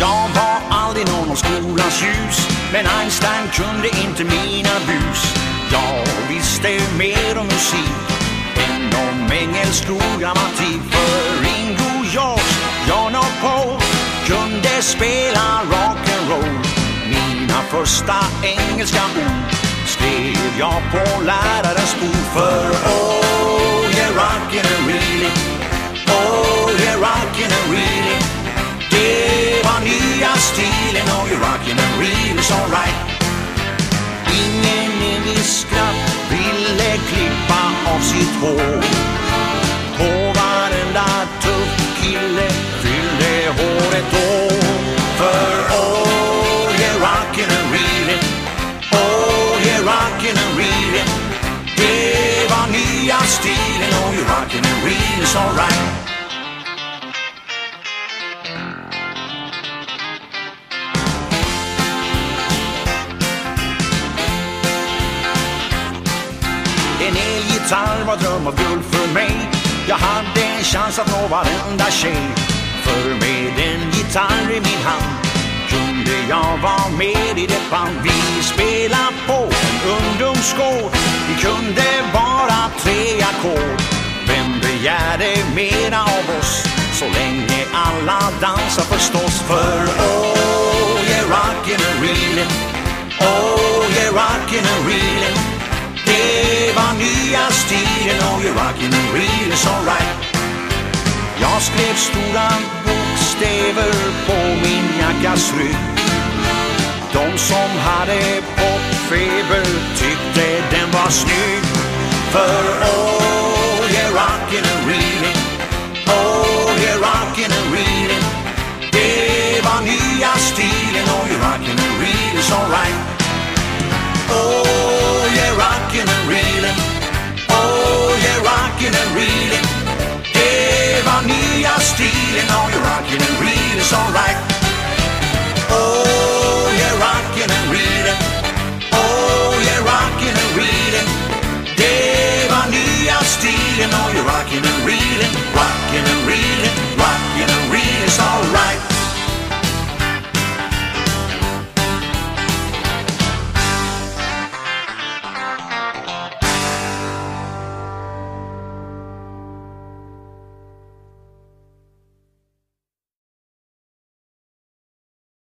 Jag var aldrig nån av skolans ljus Men Einstein kunde inte mina bus. Jag visste mer om musik än om engelsk och grammatik För Ringo, George, John och Paul kunde spela rock'n'roll. Mina första engelska ord skrev jag på lärarens bord För oh yeah rockin' and På varenda tuff kille fyllde håret För oh yeah rockin' and reeling Oh yeah rockin' and reeling Det var nya stilen. Oh yeah rockin' and reeling's alright En elgitarr var dröm av guld för mig. Jag hade en chans att nå varenda tjej. För med en gitarr i min hand Kunde jag vara med i det band Vi spela på. En ungdomsgård Vi kunde bara tre ackord. Vem begärde mera av oss? Så länge alla dansar förstås. För oh yeah rockin' and reelin' Oh yeah rockin' and reelin' stilen rockin' alright Jag skrev stora bokstäver på min jackas rygg. De som hade popfeber tyckte den var snygg. För år alright